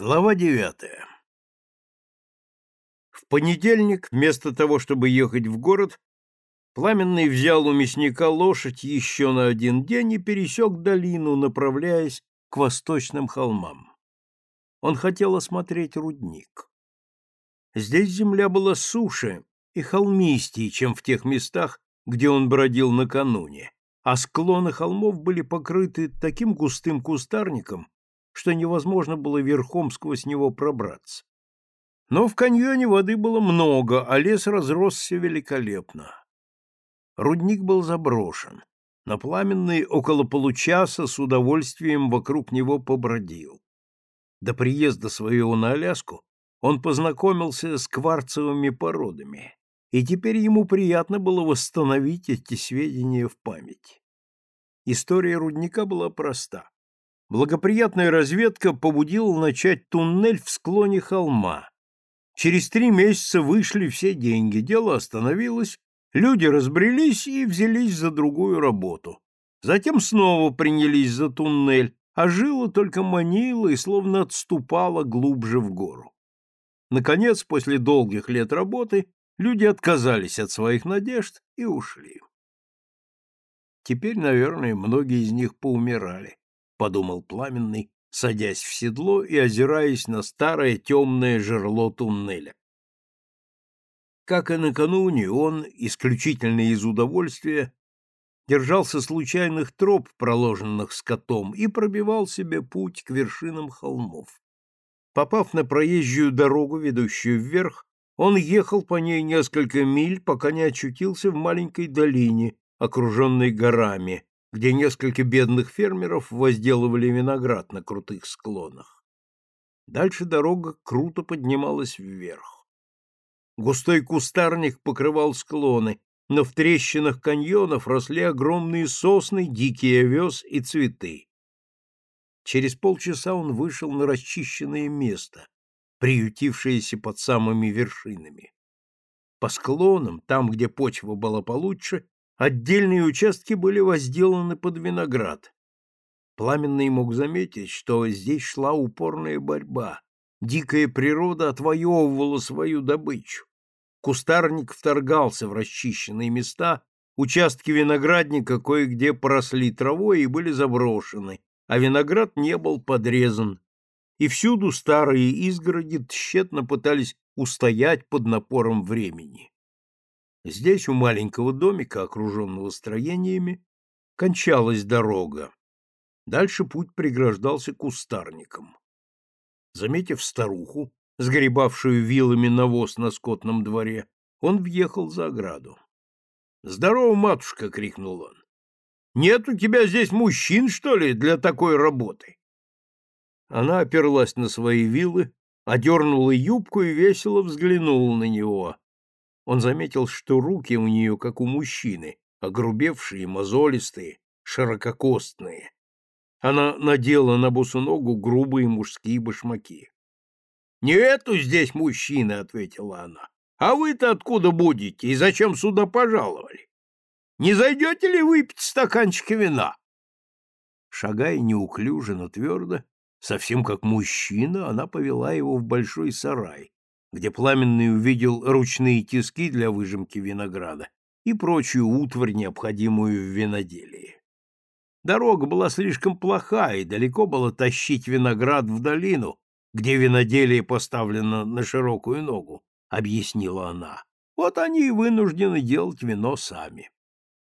Глава девятая В понедельник, вместо того, чтобы ехать в город, Пламенный взял у мясника лошадь еще на один день и пересек долину, направляясь к восточным холмам. Он хотел осмотреть рудник. Здесь земля была суше и холмистее, чем в тех местах, где он бродил накануне, а склоны холмов были покрыты таким густым кустарником, что невозможно было верхом сквозь него пробраться. Но в каньоне воды было много, а лес разросся великолепно. Рудник был заброшен, но пламенный около получаса с удовольствием вокруг него побродил. До приезда своего на Аляску он познакомился с кварцевыми породами, и теперь ему приятно было восстановить эти сведения в памяти. История рудника была проста. Благоприятная разведка побудила начать туннель в склоне холма. Через три месяца вышли все деньги, дело остановилось, люди разбрелись и взялись за другую работу. Затем снова принялись за туннель, а жила только манила и словно отступала глубже в гору. Наконец, после долгих лет работы, люди отказались от своих надежд и ушли. Теперь, наверное, многие из них поумирали подумал пламенный, садясь в седло и озираясь на старое темное жерло туннеля. Как и накануне, он, исключительно из удовольствия, держался случайных троп, проложенных скотом, и пробивал себе путь к вершинам холмов. Попав на проезжую дорогу, ведущую вверх, он ехал по ней несколько миль, пока не очутился в маленькой долине, окруженной горами, где несколько бедных фермеров возделывали виноград на крутых склонах. Дальше дорога круто поднималась вверх. Густой кустарник покрывал склоны, но в трещинах каньонов росли огромные сосны, дикий овес и цветы. Через полчаса он вышел на расчищенное место, приютившееся под самыми вершинами. По склонам, там, где почва была получше, Отдельные участки были возделаны под виноград. Пламенный мог заметить, что здесь шла упорная борьба. Дикая природа отвоевывала свою добычу. Кустарник вторгался в расчищенные места, участки виноградника кое-где поросли травой и были заброшены, а виноград не был подрезан. И всюду старые изгороди тщетно пытались устоять под напором времени. Здесь, у маленького домика, окруженного строениями, кончалась дорога. Дальше путь преграждался кустарником. Заметив старуху, сгребавшую вилами навоз на скотном дворе, он въехал за ограду. «Здорово, матушка!» — крикнул он. «Нет у тебя здесь мужчин, что ли, для такой работы?» Она оперлась на свои вилы, одернула юбку и весело взглянула на него. Он заметил, что руки у нее, как у мужчины, огрубевшие, мозолистые, ширококостные. Она надела на босу ногу грубые мужские башмаки. — Не эту здесь мужчины, — ответила она. — А вы-то откуда будете и зачем сюда пожаловали? Не зайдете ли выпить стаканчик вина? Шагая неуклюже, но твердо, совсем как мужчина, она повела его в большой сарай, где Пламенный увидел ручные тиски для выжимки винограда и прочую утварь, необходимую в виноделии. Дорога была слишком плоха, и далеко было тащить виноград в долину, где виноделие поставлено на широкую ногу, — объяснила она. Вот они и вынуждены делать вино сами.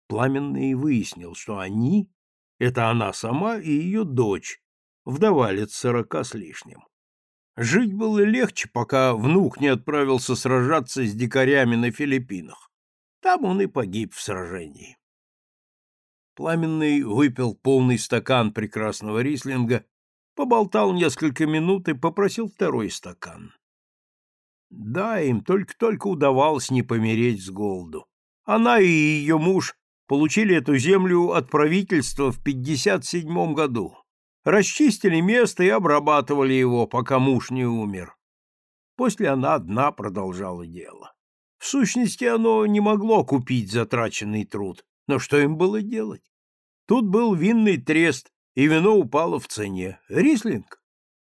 Пламенный выяснил, что они — это она сама и ее дочь, вдова лет сорока с лишним. Жить было легче, пока внук не отправился сражаться с дикарями на Филиппинах. Там он и погиб в сражении. Пламенный выпил полный стакан прекрасного рислинга, поболтал несколько минут и попросил второй стакан. Да, им только-только удавалось не помереть с голоду. Она и ее муж получили эту землю от правительства в 57 году расчистили место и обрабатывали его, пока муж не умер. После она одна продолжала дело. В сущности, оно не могло купить затраченный труд, но что им было делать? Тут был винный трест, и вино упало в цене. Рислинг.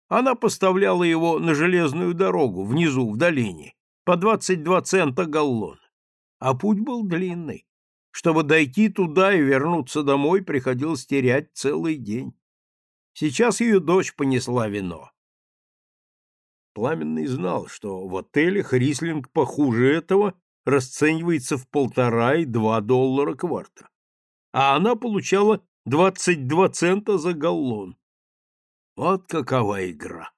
Она поставляла его на железную дорогу внизу, в долине, по 22 цента галлон. А путь был длинный. Чтобы дойти туда и вернуться домой, приходилось терять целый день. Сейчас ее дочь понесла вино. Пламенный знал, что в отелях рислинг похуже этого расценивается в полтора и два доллара кварта, а она получала 22 цента за галлон. Вот какова игра!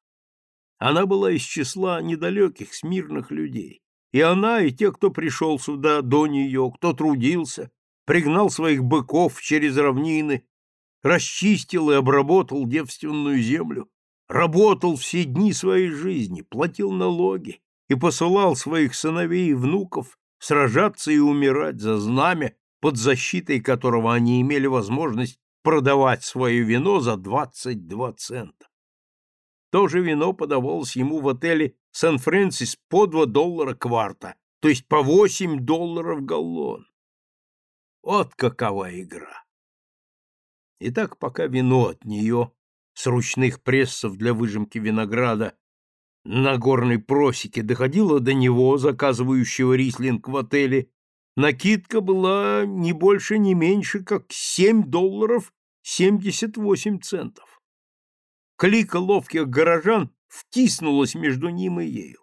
Она была из числа недалеких, смирных людей. И она, и те, кто пришел сюда до нее, кто трудился, пригнал своих быков через равнины, расчистил и обработал девственную землю, работал все дни своей жизни, платил налоги и посылал своих сыновей и внуков сражаться и умирать за знамя, под защитой которого они имели возможность продавать свое вино за 22 цента. То же вино подавалось ему в отеле «Сан-Фрэнсис» по 2 доллара кварта, то есть по 8 долларов галлон. Вот какова игра! Итак, пока вино от нее с ручных прессов для выжимки винограда на горной просеке доходила до него, заказывающего рислинг в отеле, накидка была не больше, не меньше, как 7 долларов 78 центов. Клика ловких горожан втиснулась между ним и ею.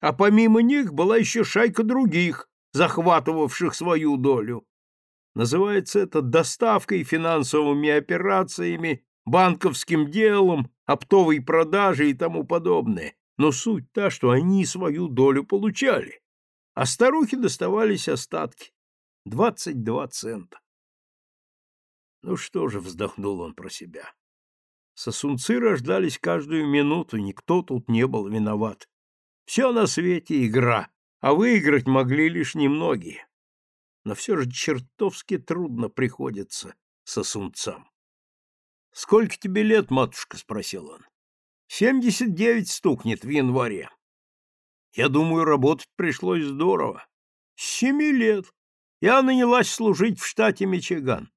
А помимо них была еще шайка других, захватывавших свою долю. Называется это доставкой, финансовыми операциями банковским делом, оптовой продажей и тому подобное. Но суть та, что они свою долю получали, а старухе доставались остатки — двадцать два цента. Ну что же, вздохнул он про себя. Сосунцы рождались каждую минуту, никто тут не был виноват. Все на свете игра, а выиграть могли лишь немногие. Но все же чертовски трудно приходится сосунцам. — Сколько тебе лет, матушка? — спросил он. — Семьдесят девять стукнет в январе. Я думаю, работать пришлось здорово. Семи лет. Я нанялась служить в штате Мичиган.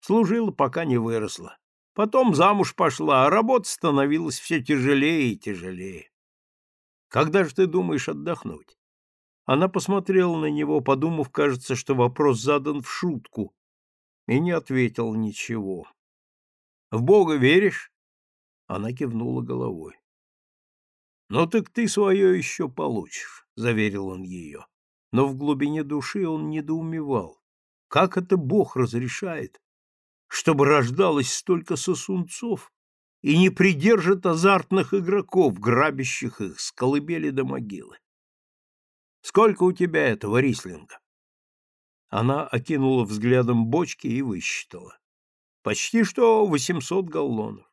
Служила, пока не выросла. Потом замуж пошла, а работа становилась все тяжелее и тяжелее. Когда же ты думаешь отдохнуть? Она посмотрела на него, подумав, кажется, что вопрос задан в шутку, и не ответил ничего. В Бога веришь? Она кивнула головой. Ну так ты свое еще получишь, заверил он ее. Но в глубине души он недоумевал. Как это Бог разрешает, чтобы рождалось столько сосунцов и не придержит азартных игроков, грабящих их с колыбели до могилы? Сколько у тебя этого рислинга? Она окинула взглядом бочки и высчитала. Почти что восемьсот галлонов.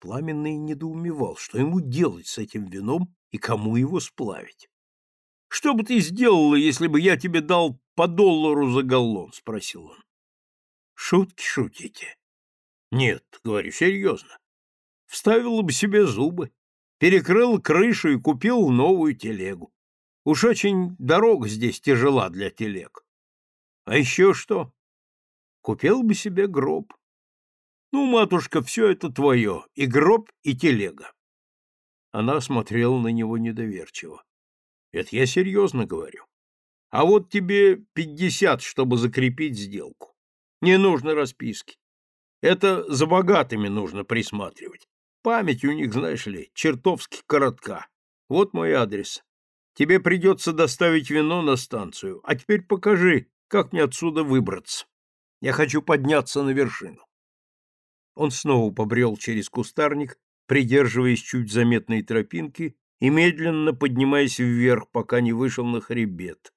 Пламенный недоумевал, что ему делать с этим вином и кому его сплавить. — Что бы ты сделала, если бы я тебе дал по доллару за галлон? — спросил он. — Шутки шутите. — Нет, говорю серьезно. Вставила бы себе зубы, перекрыла крышу и купил новую телегу. Уж очень дорога здесь тяжела для телег. А еще что? Купил бы себе гроб. Ну, матушка, все это твое, и гроб, и телега. Она смотрела на него недоверчиво. Это я серьезно говорю. А вот тебе пятьдесят, чтобы закрепить сделку. Не нужно расписки. Это за богатыми нужно присматривать. Память у них, знаешь ли, чертовски коротка. Вот мой адрес. Тебе придется доставить вино на станцию. А теперь покажи, как мне отсюда выбраться. Я хочу подняться на вершину. Он снова побрел через кустарник, придерживаясь чуть заметной тропинки и медленно поднимаясь вверх, пока не вышел на хребет.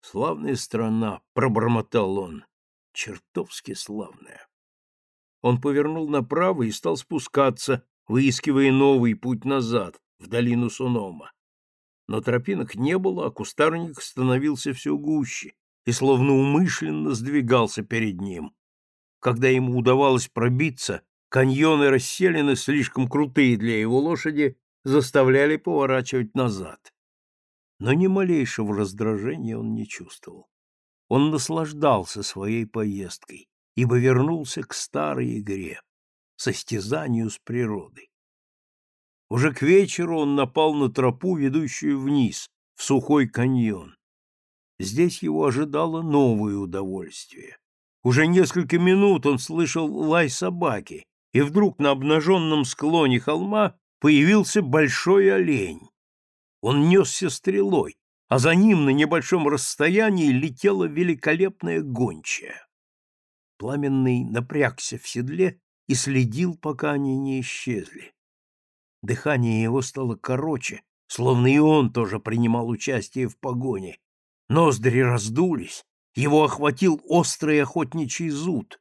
«Славная страна!» — пробормотал он. «Чертовски славная!» Он повернул направо и стал спускаться, выискивая новый путь назад, в долину Сунома. Но тропинок не было, а кустарник становился все гуще, и словно умышленно сдвигался перед ним. Когда ему удавалось пробиться, каньоны расселены слишком крутые для его лошади, заставляли поворачивать назад. Но ни малейшего раздражения он не чувствовал. Он наслаждался своей поездкой, ибо вернулся к старой игре, состязанию с природой. Уже к вечеру он напал на тропу, ведущую вниз, в сухой каньон. Здесь его ожидало новое удовольствие. Уже несколько минут он слышал лай собаки, и вдруг на обнаженном склоне холма появился большой олень. Он несся стрелой, а за ним на небольшом расстоянии летела великолепная гончая. Пламенный напрягся в седле и следил, пока они не исчезли. Дыхание его стало короче, словно и он тоже принимал участие в погоне. Ноздри раздулись, его охватил острый охотничий зуд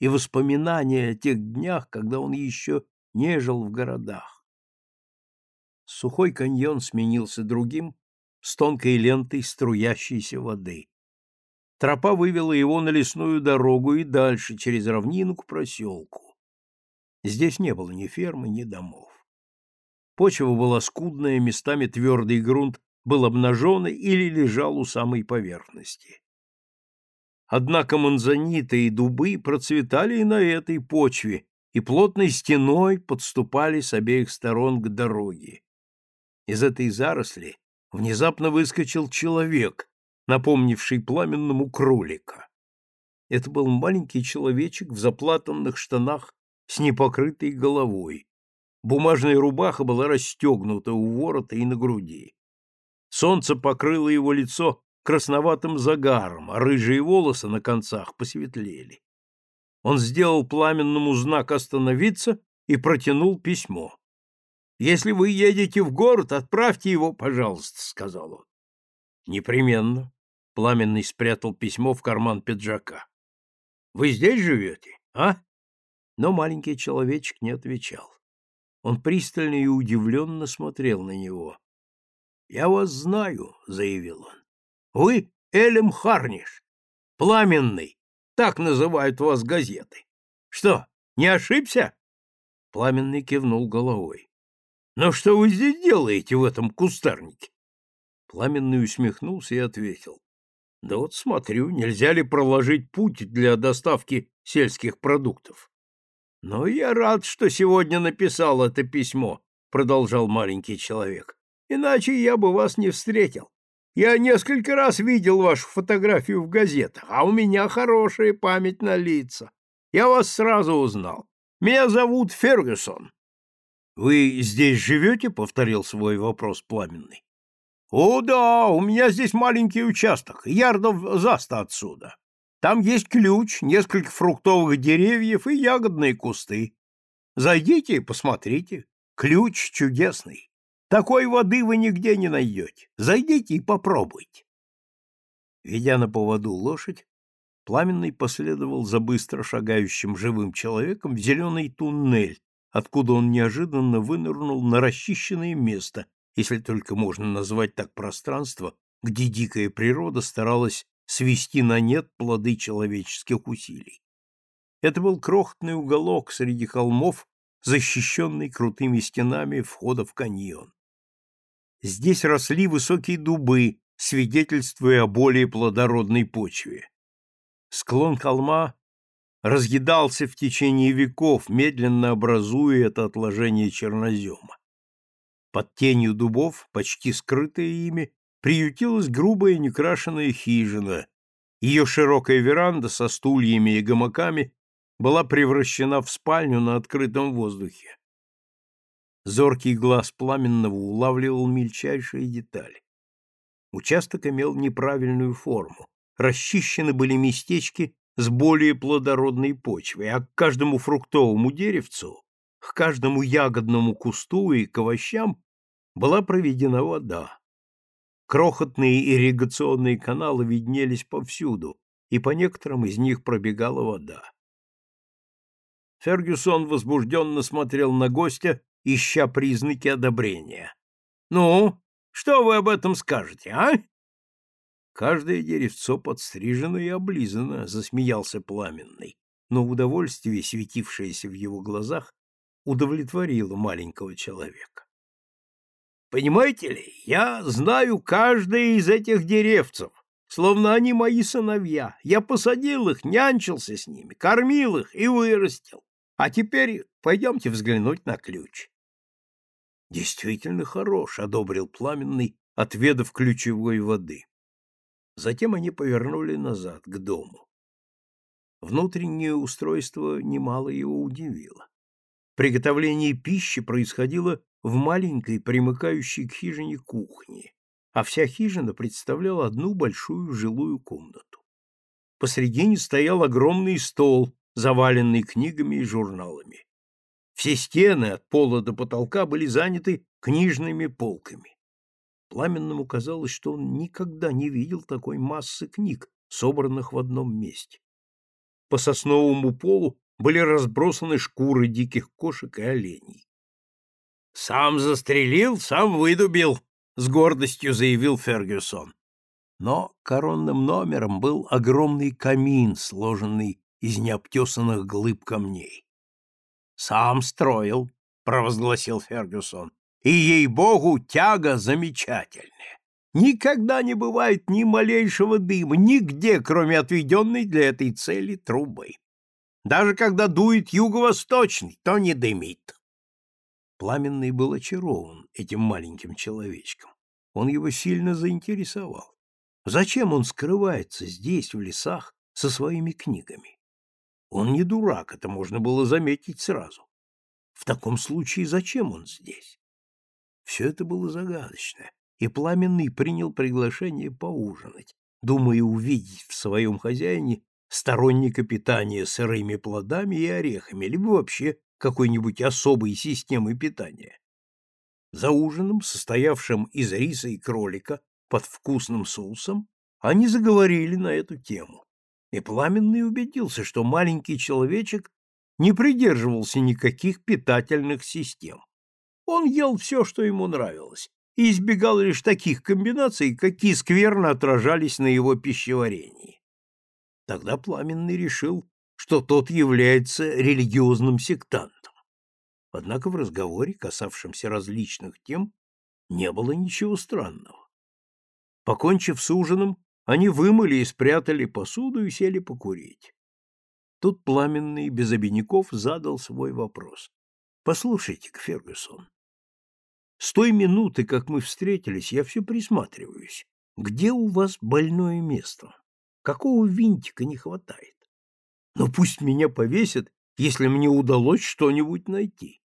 и воспоминания о тех днях, когда он еще не жил в городах. Сухой каньон сменился другим, с тонкой лентой струящейся воды. Тропа вывела его на лесную дорогу и дальше, через равнину к проселку. Здесь не было ни фермы, ни домов. Почва была скудная, местами твердый грунт был обнажен или лежал у самой поверхности. Однако манзаниты и дубы процветали и на этой почве, и плотной стеной подступали с обеих сторон к дороге. Из этой заросли внезапно выскочил человек, напомнивший пламенному кролика. Это был маленький человечек в заплатанных штанах с непокрытой головой. Бумажная рубаха была расстегнута у ворота и на груди. Солнце покрыло его лицо красноватым загаром, а рыжие волосы на концах посветлели. Он сделал пламенному знак остановиться и протянул письмо. «Если вы едете в город, отправьте его, пожалуйста», — сказал он. «Непременно». Пламенный спрятал письмо в карман пиджака. «Вы здесь живете, а?» Но маленький человечек не отвечал. Он пристально и удивленно смотрел на него. «Я вас знаю», — заявил он. «Вы Элем Харниш, пламенный, так называют вас газеты. Что, не ошибся?» Пламенный кивнул головой. «Но что вы здесь делаете в этом кустарнике?» Пламенный усмехнулся и ответил. «Да вот смотрю, нельзя ли проложить путь для доставки сельских продуктов?» «Но я рад, что сегодня написал это письмо», — продолжал маленький человек. «Иначе я бы вас не встретил. Я несколько раз видел вашу фотографию в газетах, а у меня хорошая память на лица. Я вас сразу узнал. Меня зовут Фергюсон». «Вы здесь живете?» — повторил свой вопрос Пламенный. «О, да, у меня здесь маленький участок, ярдов за сто отсюда. Там есть ключ, несколько фруктовых деревьев и ягодные кусты. Зайдите и посмотрите. Ключ чудесный. Такой воды вы нигде не найдете. Зайдите и попробуйте. Ведя на поводу лошадь, Пламенный последовал за быстро шагающим живым человеком в зеленый туннель, откуда он неожиданно вынырнул на расчищенное место, если только можно назвать так пространство, где дикая природа старалась свести на нет плоды человеческих усилий. Это был крохотный уголок среди холмов, защищенный крутыми стенами входа в каньон. Здесь росли высокие дубы, свидетельствуя о более плодородной почве. Склон холма разъедался в течение веков, медленно образуя это отложение чернозема. Под тенью дубов, почти скрытая ими, приютилась грубая некрашенная хижина. Ее широкая веранда со стульями и гамаками была превращена в спальню на открытом воздухе. Зоркий глаз пламенного улавливал мельчайшие детали. Участок имел неправильную форму. Расчищены были местечки с более плодородной почвой, а к каждому фруктовому деревцу, к каждому ягодному кусту и к овощам была проведена вода. Крохотные ирригационные каналы виднелись повсюду, и по некоторым из них пробегала вода. Фергюсон возбужденно смотрел на гостя, ища признаки одобрения. «Ну, что вы об этом скажете, а?» Каждое деревцо подстрижено и облизано, — засмеялся Пламенный, но удовольствие, светившееся в его глазах, удовлетворило маленького человека. Понимаете ли, я знаю каждое из этих деревцев, словно они мои сыновья. Я посадил их, нянчился с ними, кормил их и вырастил. А теперь пойдемте взглянуть на ключ. Действительно хорош, одобрил Пламенный, отведав ключевой воды. Затем они повернули назад, к дому. Внутреннее устройство немало его удивило. Приготовление пищи происходило в маленькой, примыкающей к хижине кухне, а вся хижина представляла одну большую жилую комнату. Посредине стоял огромный стол, заваленный книгами и журналами. Все стены от пола до потолка были заняты книжными полками. Пламенному казалось, что он никогда не видел такой массы книг, собранных в одном месте. По сосновому полу были разбросаны шкуры диких кошек и оленей. «Сам застрелил, сам выдубил», — с гордостью заявил Фергюсон. Но коронным номером был огромный камин, сложенный из необтесанных глыб камней. Сам строил, провозгласил Фергюсон. И ей-богу, тяга замечательная. Никогда не бывает ни малейшего дыма нигде, кроме отведенной для этой цели трубы. Даже когда дует юго-восточный, то не дымит. Пламенный был очарован этим маленьким человечком. Он его сильно заинтересовал. Зачем он скрывается здесь, в лесах, со своими книгами? Он не дурак, это можно было заметить сразу. В таком случае зачем он здесь? Все это было загадочно, и Пламенный принял приглашение поужинать, думая увидеть в своем хозяине сторонника питания сырыми плодами и орехами, либо вообще какой-нибудь особой системы питания. За ужином, состоявшим из риса и кролика под вкусным соусом, они заговорили на эту тему и Пламенный убедился, что маленький человечек не придерживался никаких питательных систем. Он ел все, что ему нравилось, и избегал лишь таких комбинаций, какие скверно отражались на его пищеварении. Тогда Пламенный решил, что тот является религиозным сектантом. Однако в разговоре, касавшемся различных тем, не было ничего странного. Покончив с ужином, они вымыли и спрятали посуду и сели покурить. Тут пламенный, без обиняков, задал свой вопрос. послушайте Фергюсон, с той минуты, как мы встретились, я все присматриваюсь. Где у вас больное место? Какого винтика не хватает? Но пусть меня повесят, если мне удалось что-нибудь найти.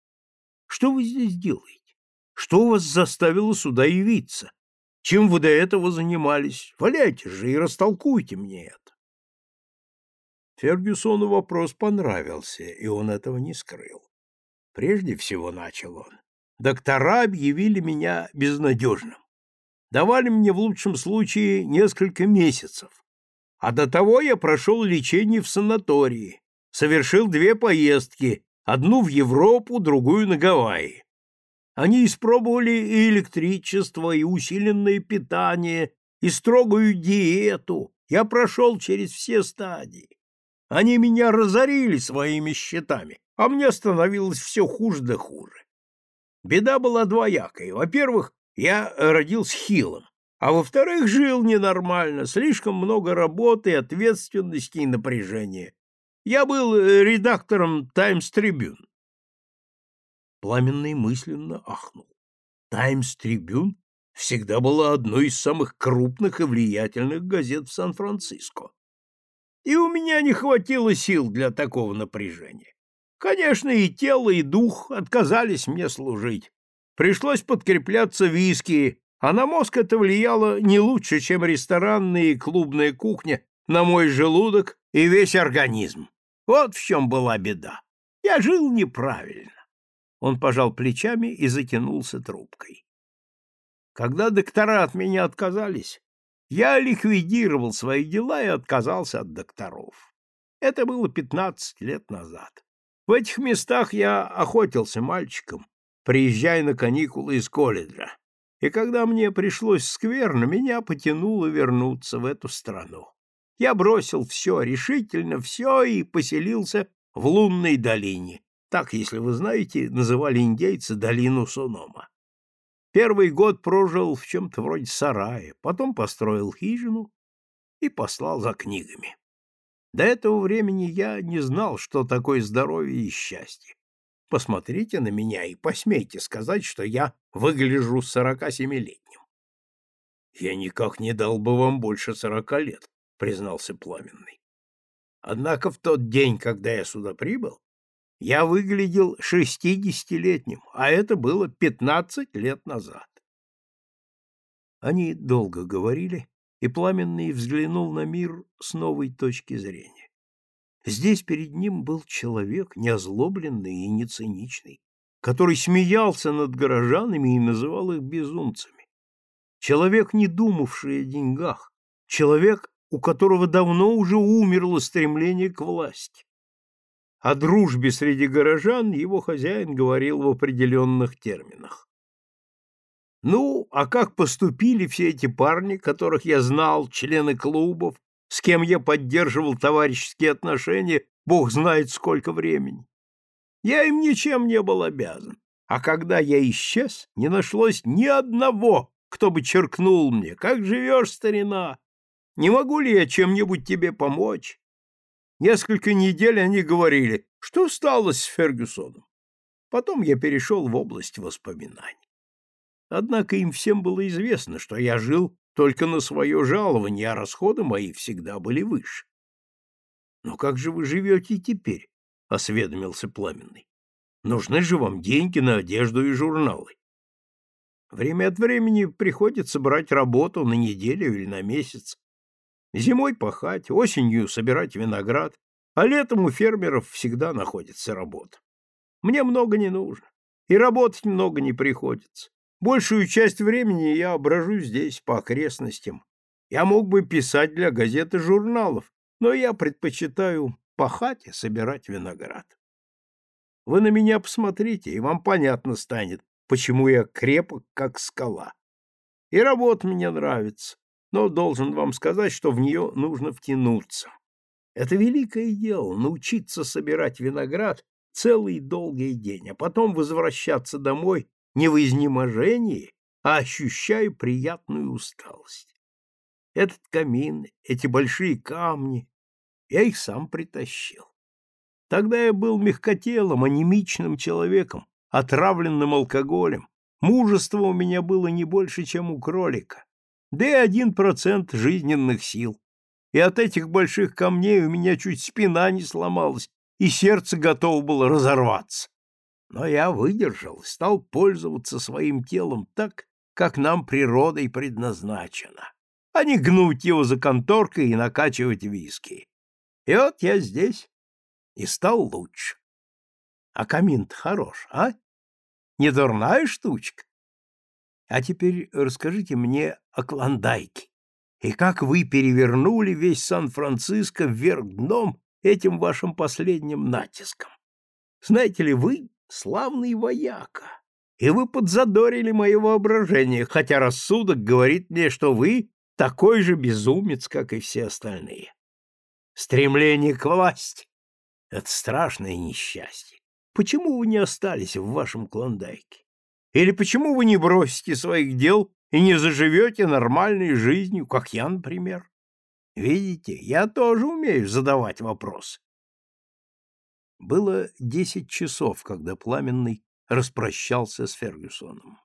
Что вы здесь делаете? Что вас заставило сюда явиться? Чем вы до этого занимались? Валяйте же и растолкуйте мне это. Фергюсону вопрос понравился, и он этого не скрыл. Прежде всего, начал он, доктора объявили меня безнадежным. Давали мне в лучшем случае несколько месяцев. А до того я прошел лечение в санатории, совершил две поездки, одну в Европу, другую на Гавайи. Они испробовали и электричество, и усиленное питание, и строгую диету. Я прошел через все стадии. Они меня разорили своими счетами, а мне становилось все хуже да хуже. Беда была двоякой. Во-первых, я родился хилым, а во-вторых, жил ненормально, слишком много работы, ответственности и напряжения. Я был э, редактором «Таймс Трибюн». Пламенный мысленно ахнул. «Таймс Трибюн» всегда была одной из самых крупных и влиятельных газет в Сан-Франциско. И у меня не хватило сил для такого напряжения. Конечно, и тело, и дух отказались мне служить. Пришлось подкрепляться виски, а на мозг это влияло не лучше, чем ресторанная и клубная кухня на мой желудок и весь организм. Вот в чем была беда. Я жил неправильно. Он пожал плечами и затянулся трубкой. Когда доктора от меня отказались, я ликвидировал свои дела и отказался от докторов. Это было пятнадцать лет назад. В этих местах я охотился мальчиком, приезжая на каникулы из колледжа. И когда мне пришлось скверно, меня потянуло вернуться в эту страну. Я бросил все, решительно все, и поселился в лунной долине, так, если вы знаете, называли индейцы долину Сонома. Первый год прожил в чем-то вроде сарая, потом построил хижину и послал за книгами. До этого времени я не знал, что такое здоровье и счастье. Посмотрите на меня и посмейте сказать, что я выгляжу сорока семилетним. Я никак не дал бы вам больше сорока лет, признался Пламенный. Однако в тот день, когда я сюда прибыл, я выглядел шестидесятилетним, а это было пятнадцать лет назад. Они долго говорили, и Пламенный взглянул на мир с новой точки зрения. Здесь перед ним был человек, не озлобленный и не циничный, который смеялся над горожанами и называл их безумцами. Человек, не думавший о деньгах, человек, у которого давно уже умерло стремление к власти. О дружбе среди горожан его хозяин говорил в определенных терминах. Ну, а как поступили все эти парни, которых я знал, члены клубов, с кем я поддерживал товарищеские отношения, бог знает сколько времени? Я им ничем не был обязан. А когда я исчез, не нашлось ни одного, кто бы черкнул мне, как живешь, старина? Не могу ли я чем-нибудь тебе помочь? Несколько недель они говорили, что стало с Фергюсоном. Потом я перешел в область воспоминаний. Однако им всем было известно, что я жил только на свое жалование, а расходы мои всегда были выше. — Но как же вы живете теперь? — осведомился Пламенный. — Нужны же вам деньги на одежду и журналы. Время от времени приходится брать работу на неделю или на месяц. Зимой пахать, осенью собирать виноград, а летом у фермеров всегда находится работа. Мне много не нужно, и работать много не приходится. Большую часть времени я брожу здесь, по окрестностям. Я мог бы писать для газет и журналов, но я предпочитаю пахать и собирать виноград. Вы на меня посмотрите, и вам понятно станет, почему я крепок, как скала. И работа мне нравится, но должен вам сказать, что в нее нужно втянуться. Это великое дело — научиться собирать виноград целый долгий день, а потом возвращаться домой не в изнеможении, а ощущаю приятную усталость. Этот камин, эти большие камни, я их сам притащил. Тогда я был мягкотелым, анемичным человеком, отравленным алкоголем. Мужество у меня было не больше, чем у кролика. Да и один процент жизненных сил. И от этих больших камней у меня чуть спина не сломалась, и сердце готово было разорваться. Но я выдержал стал пользоваться своим телом так, как нам природой предназначено, а не гнуть его за конторкой и накачивать виски. И вот я здесь и стал лучше. А камин-то хорош, а? Не дурная штучка. А теперь расскажите мне о Клондайке и как вы перевернули весь Сан-Франциско вверх дном этим вашим последним натиском. Знаете ли, вы славный вояка, и вы подзадорили мое воображение, хотя рассудок говорит мне, что вы такой же безумец, как и все остальные. Стремление к власти — это страшное несчастье. Почему вы не остались в вашем клондайке? Или почему вы не бросите своих дел и не заживете нормальной жизнью, как я, например? Видите, я тоже умею задавать вопросы. Было десять часов, когда Пламенный распрощался с Фергюсоном.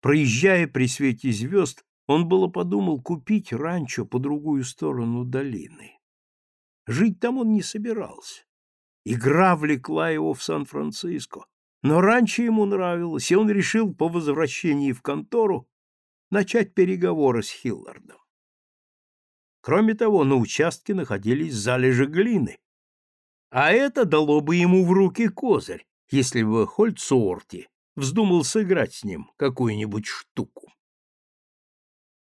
Проезжая при свете звезд, он было подумал купить ранчо по другую сторону долины. Жить там он не собирался. Игра влекла его в Сан-Франциско, но раньше ему нравилось, и он решил по возвращении в контору начать переговоры с Хиллардом. Кроме того, на участке находились залежи глины, а это дало бы ему в руки козырь, если бы Хольцуорти вздумал сыграть с ним какую-нибудь штуку.